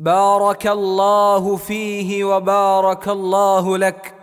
بارك الله فيه وبارك الله لك.